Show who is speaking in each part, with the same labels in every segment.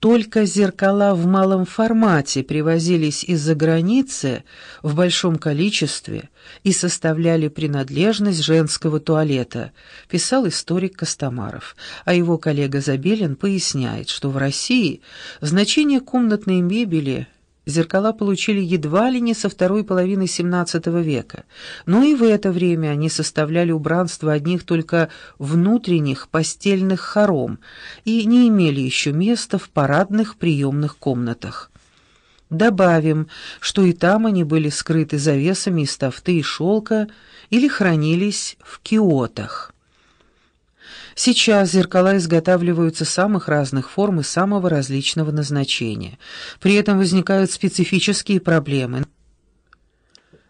Speaker 1: только зеркала в малом формате привозились из-за границы в большом количестве и составляли принадлежность женского туалета, писал историк Костомаров, а его коллега Забелин поясняет, что в России значение комнатной мебели – Зеркала получили едва ли не со второй половины XVII века, но и в это время они составляли убранство одних только внутренних постельных хором и не имели еще места в парадных приемных комнатах. Добавим, что и там они были скрыты завесами из тафты и шелка или хранились в киотах. Сейчас зеркала изготавливаются самых разных форм и самого различного назначения. При этом возникают специфические проблемы.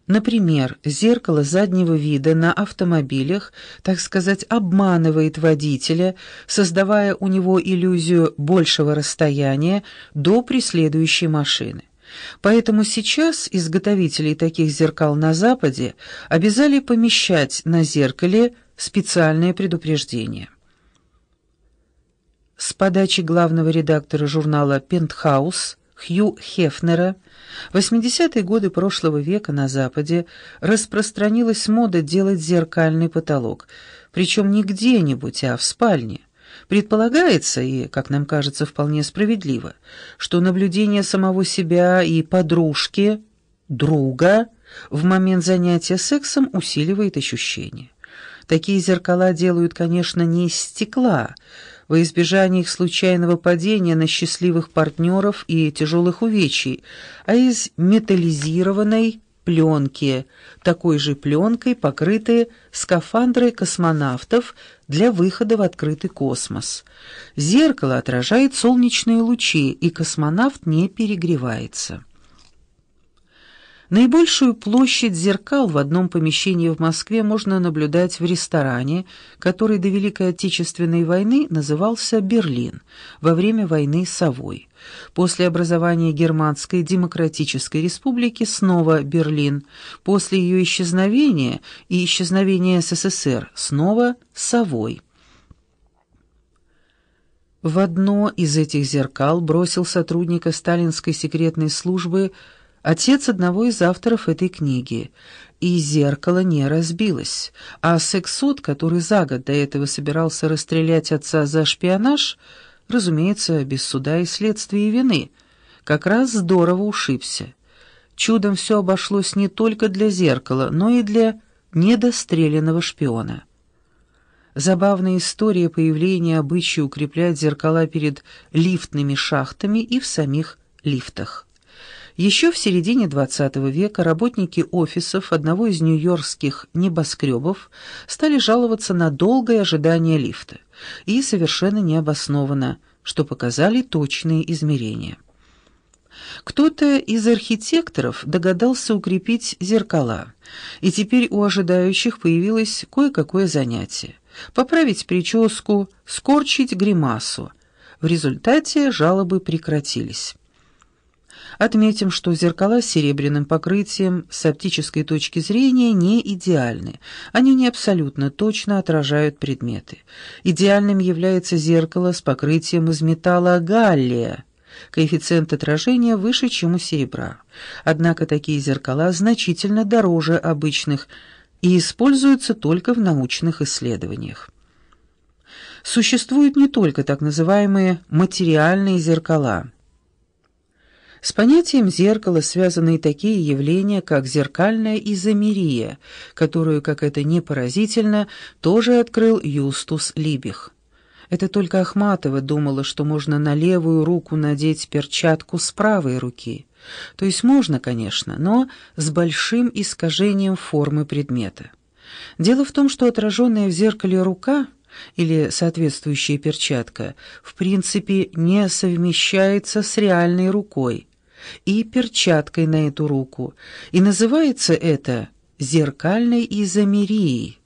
Speaker 1: Например, зеркало заднего вида на автомобилях, так сказать, обманывает водителя, создавая у него иллюзию большего расстояния до преследующей машины. Поэтому сейчас изготовителей таких зеркал на Западе обязали помещать на зеркале специальное предупреждение. С подачи главного редактора журнала «Пентхаус» Хью Хефнера в 80-е годы прошлого века на Западе распространилась мода делать зеркальный потолок, причем не где-нибудь, а в спальне. Предполагается, и, как нам кажется, вполне справедливо, что наблюдение самого себя и подружки, друга, в момент занятия сексом усиливает ощущение. Такие зеркала делают, конечно, не из стекла, во избежание их случайного падения на счастливых партнеров и тяжелых увечий, а из металлизированной пленки, такой же пленкой покрытые скафандры космонавтов для выхода в открытый космос. Зеркало отражает солнечные лучи, и космонавт не перегревается. Наибольшую площадь зеркал в одном помещении в Москве можно наблюдать в ресторане, который до Великой Отечественной войны назывался «Берлин» во время войны Совой. После образования Германской Демократической Республики снова Берлин. После ее исчезновения и исчезновения СССР снова Совой. В одно из этих зеркал бросил сотрудника сталинской секретной службы Отец одного из авторов этой книги. И зеркало не разбилось. А сексот, который за год до этого собирался расстрелять отца за шпионаж, разумеется, без суда и следствия и вины, как раз здорово ушибся. Чудом все обошлось не только для зеркала, но и для недостреленного шпиона. Забавная история появления обычая укреплять зеркала перед лифтными шахтами и в самих лифтах. Еще в середине XX века работники офисов одного из нью-йоркских небоскребов стали жаловаться на долгое ожидание лифта, и совершенно необоснованно, что показали точные измерения. Кто-то из архитекторов догадался укрепить зеркала, и теперь у ожидающих появилось кое-какое занятие – поправить прическу, скорчить гримасу. В результате жалобы прекратились. Отметим, что зеркала с серебряным покрытием с оптической точки зрения не идеальны. Они не абсолютно точно отражают предметы. Идеальным является зеркало с покрытием из металла галлия. Коэффициент отражения выше, чем у серебра. Однако такие зеркала значительно дороже обычных и используются только в научных исследованиях. Существуют не только так называемые материальные зеркала – с понятием зеркала связаны и такие явления, как зеркальная изомерия, которую, как это не поразительно, тоже открыл Юстус Либих. Это только Ахматова думала, что можно на левую руку надеть перчатку с правой руки. То есть можно, конечно, но с большим искажением формы предмета. Дело в том, что отраженная в зеркале рука или соответствующая перчатка в принципе не совмещается с реальной рукой, и перчаткой на эту руку, и называется это зеркальной изомерией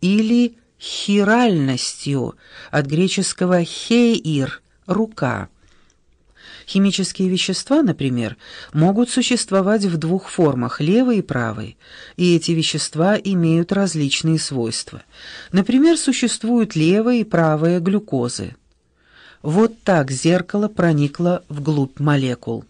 Speaker 1: или хиральностью от греческого «хеир» — «рука». Химические вещества, например, могут существовать в двух формах, левой и правой, и эти вещества имеют различные свойства. Например, существуют левая и правая глюкозы. Вот так зеркало проникло вглубь молекул.